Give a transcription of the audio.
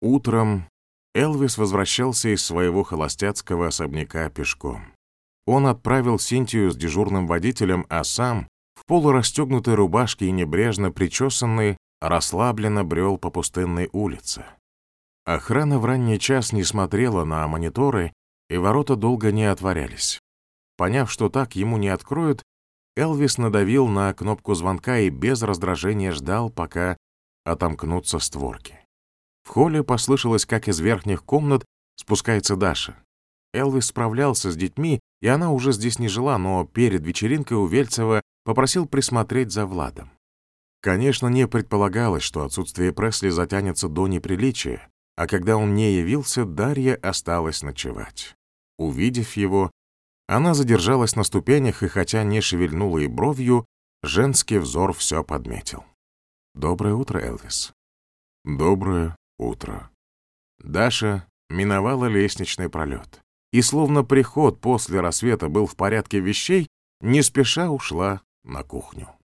Утром Элвис возвращался из своего холостяцкого особняка пешком. Он отправил Синтию с дежурным водителем, а сам в полурастегнутой рубашке и небрежно причесанный расслабленно брел по пустынной улице. Охрана в ранний час не смотрела на мониторы, и ворота долго не отворялись. Поняв, что так ему не откроют, Элвис надавил на кнопку звонка и без раздражения ждал, пока отомкнутся створки. В холле послышалось, как из верхних комнат спускается Даша. Элвис справлялся с детьми, и она уже здесь не жила, но перед вечеринкой у Вельцева попросил присмотреть за Владом. Конечно, не предполагалось, что отсутствие Пресли затянется до неприличия, а когда он не явился, Дарья осталась ночевать. Увидев его, она задержалась на ступенях и, хотя не шевельнула и бровью, женский взор все подметил. «Доброе утро, Элвис». «Доброе утро». Даша миновала лестничный пролет и, словно приход после рассвета был в порядке вещей, не спеша ушла на кухню.